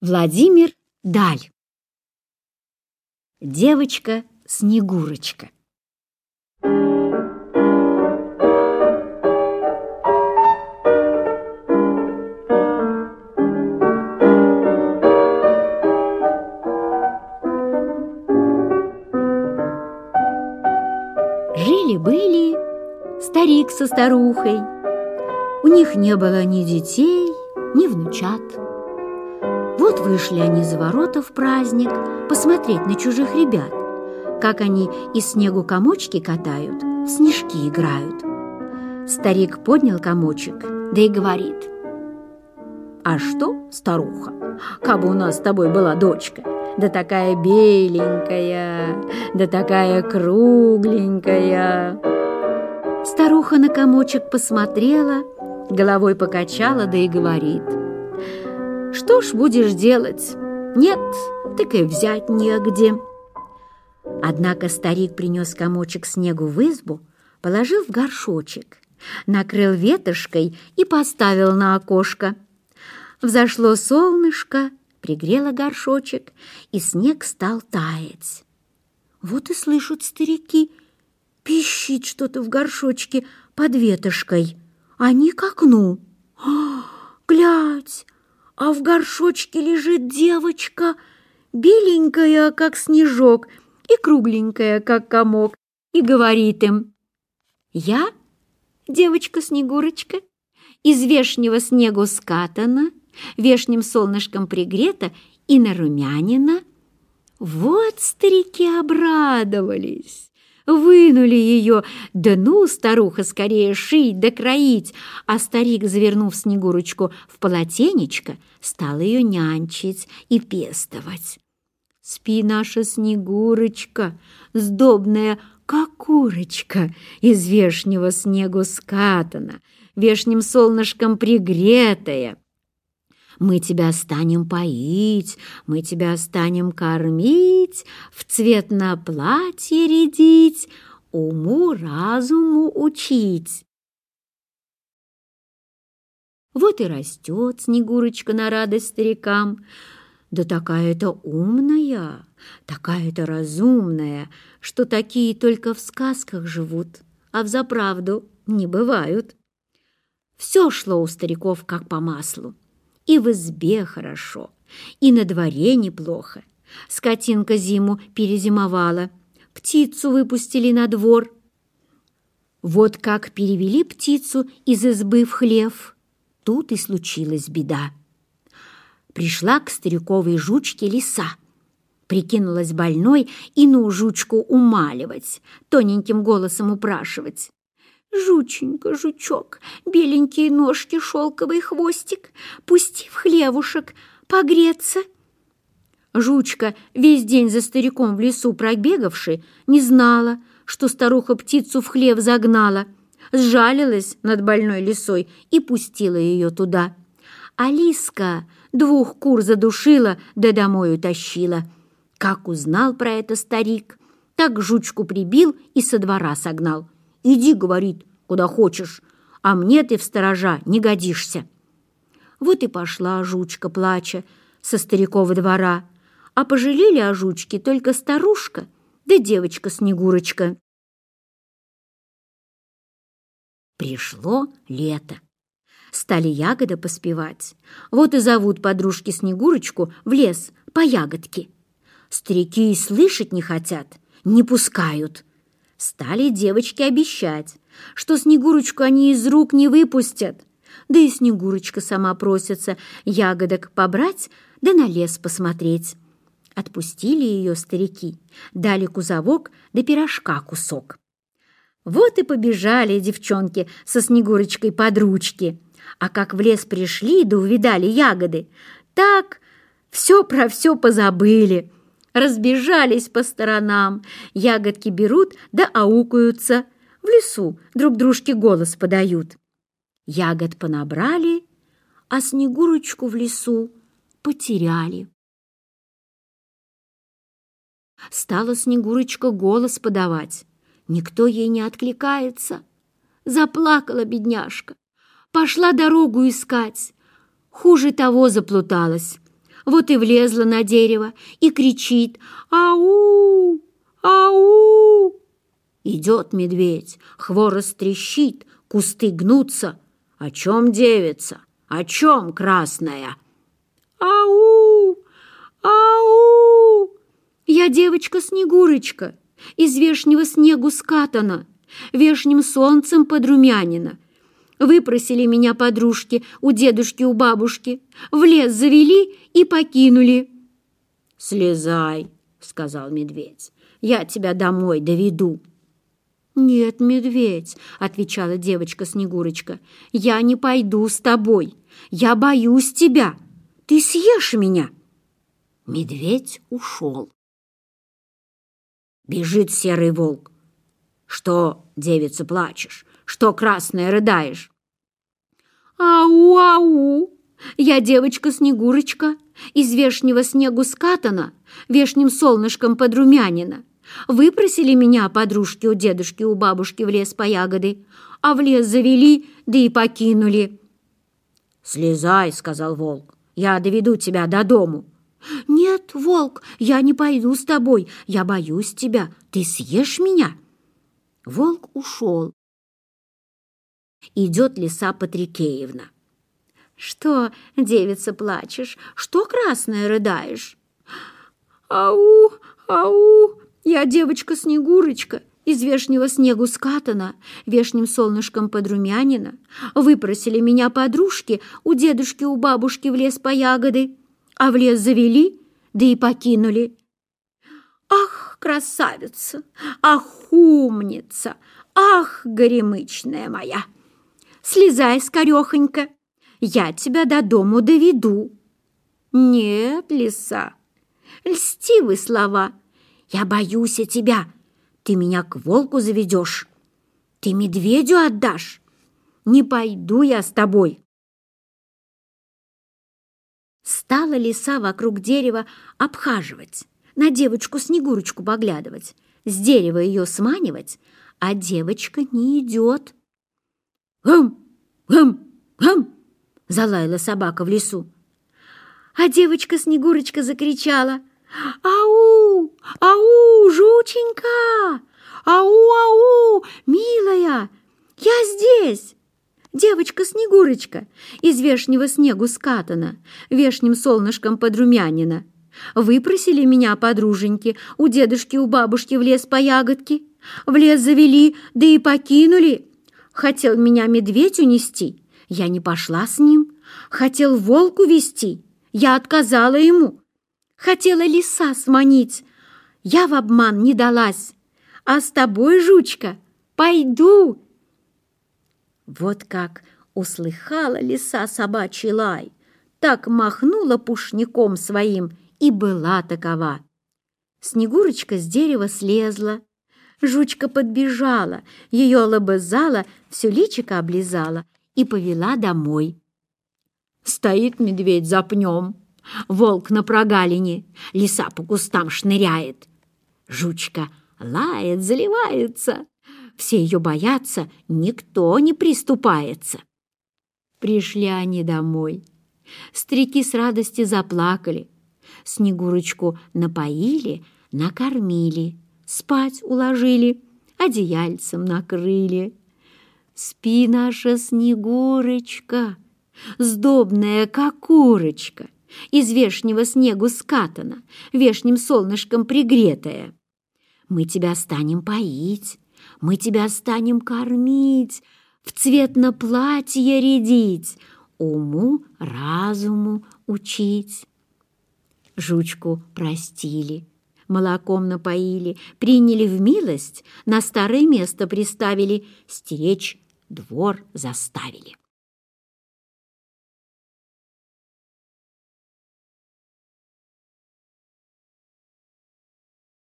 Владимир Даль. Девочка Снегурочка. Жили-были старик со старухой. У них не было ни детей, ни внучат. Вот вышли они за ворота в праздник посмотреть на чужих ребят, как они из снегу комочки катают, снежки играют. Старик поднял комочек, да и говорит. «А что, старуха, кабы у нас с тобой была дочка, да такая беленькая, да такая кругленькая!» Старуха на комочек посмотрела, головой покачала, да и говорит – что ж будешь делать? Нет, так и взять негде. Однако старик принес комочек снегу в избу, положил в горшочек, накрыл ветошкой и поставил на окошко. Взошло солнышко, пригрело горшочек, и снег стал таять. Вот и слышат старики, пищит что-то в горшочке под ветошкой. Они к окну. «А, «Глядь, а в горшочке лежит девочка, беленькая, как снежок, и кругленькая, как комок, и говорит им, «Я, девочка-снегурочка, из вешнего снегу скатана, вешним солнышком пригрета и нарумянина». Вот старики обрадовались вынули ее. Да ну, старуха, скорее шить да кроить. А старик, завернув Снегурочку в полотенечко, стал ее нянчить и пестовать. Спи наша Снегурочка, сдобная, как курочка, из вешнего снегу скатана, вешним солнышком пригретая. Мы тебя станем поить, мы тебя станем кормить, в цвет на платье рядить, уму-разуму учить. Вот и растет Снегурочка на радость старикам. Да такая-то умная, такая-то разумная, что такие только в сказках живут, а взаправду не бывают. Все шло у стариков как по маслу. и в избе хорошо, и на дворе неплохо. Скотинка зиму перезимовала, птицу выпустили на двор. Вот как перевели птицу из избы в хлев, тут и случилась беда. Пришла к стариковой жучке лиса. Прикинулась больной и ну жучку умаливать, тоненьким голосом упрашивать. Жученька, жучок, беленькие ножки, шелковый хвостик, пусти в хлевушек, погреться. Жучка, весь день за стариком в лесу пробегавши, не знала, что старуха птицу в хлев загнала, сжалилась над больной лисой и пустила ее туда. А лиска двух кур задушила да домой утащила. Как узнал про это старик, так жучку прибил и со двора согнал. Иди, говорит, куда хочешь, а мне ты в сторожа не годишься. Вот и пошла жучка, плача, со старикова двора, а пожалели о жучке только старушка да девочка-снегурочка. Пришло лето. Стали ягоды поспевать. Вот и зовут подружки Снегурочку в лес по ягодке. Старики и слышать не хотят, не пускают стали девочки обещать, что Снегурочку они из рук не выпустят. Да и Снегурочка сама просится ягодок побрать, да на лес посмотреть. Отпустили ее старики, дали кузовок да пирожка кусок. Вот и побежали девчонки со Снегурочкой под ручки. А как в лес пришли да увидали ягоды, так все про все позабыли разбежались по сторонам. Ягодки берут да аукаются, в лесу друг дружке голос подают. Ягод понабрали, а Снегурочку в лесу потеряли. Стала Снегурочка голос подавать. Никто ей не откликается. Заплакала бедняжка. Пошла дорогу искать. Хуже того заплуталась. Вот и влезла на дерево и кричит «Ау! Ау!» Идет медведь, хворост трещит, кусты гнутся. «О чем девица? О чем красная?» «Ау! Ау! Я девочка-снегурочка, из вешнего снегу скатана, вешним солнцем подрумянина, Выпросили меня подружки у дедушки, у бабушки. В лес завели и покинули. «Слезай», — сказал медведь, — «я тебя домой доведу». «Нет, медведь», — отвечала девочка-снегурочка, — «я не пойду с тобой. Я боюсь тебя. Ты съешь меня». Медведь ушел. Бежит серый волк. «Что, девица, плачешь? что красная рыдаешь. «Ау-ау! Я девочка-снегурочка, из вешнего снегу скатана, вешним солнышком подрумянина. Выпросили меня подружки у дедушки, у бабушки в лес по ягоды, а в лес завели, да и покинули». «Слезай», — сказал волк, — «я доведу тебя до дому». «Нет, волк, я не пойду с тобой, я боюсь тебя, ты съешь меня». Волк ушел, идет лиса Патрикеевна. «Что, девица, плачешь? Что красное рыдаешь?» «Ау, ау, я девочка-снегурочка, из вешнего снегу скатана, вешним солнышком подрумянина. Выпросили меня подружки у дедушки, у бабушки в лес по ягоды, а в лес завели, да и покинули. Ах, красавица, ах, умница, ах, горемычная моя!» слезай скорехонько, я тебя до дому доведу». «Нет, лиса, льстивы слова. Я боюсь я тебя. Ты меня к волку заведёшь, Ты медведю отдашь. Не пойду я с тобой». Стала лиса вокруг дерева обхаживать, на девочку-снегурочку поглядывать, с дерева её сманивать, а девочка не идёт. «Гм! Гм! Гм!» — залаяла собака в лесу. А девочка-снегурочка закричала «Ау! Ау, жученька! Ау-ау, милая! Я здесь!» Девочка-снегурочка из вешнего снегу скатана, вешним солнышком подрумянина. Выпросили меня подруженьки у дедушки, у бабушки в лес по ягодке. В лес завели, да и покинули. хотел меня медведь унести, я не пошла с ним. Хотел волку вести, я отказала ему. Хотела лиса сманить, я в обман не далась. А с тобой, жучка, пойду!» Вот как услыхала лиса собачий лай, так махнула пушником своим и была такова. Снегурочка с дерева слезла, Жучка подбежала, ее лобызала, все личико облизала и повела домой. Стоит медведь за пнем, волк на прогалине, лиса по кустам шныряет. Жучка лает, заливается. Все ее боятся, никто не приступается. Пришли они домой. Старики с радости заплакали. Снегурочку напоили, накормили спать уложили, одеяльцем накрыли. Спи, наша Снегурочка, сдобная, как курочка, из вешнего снегу скатана, вешним солнышком пригретая. Мы тебя станем поить, мы тебя станем кормить, в цвет на платье рядить, уму, разуму учить. Жучку простили молоком напоили, приняли в милость, на старое место приставили, стеречь двор заставили.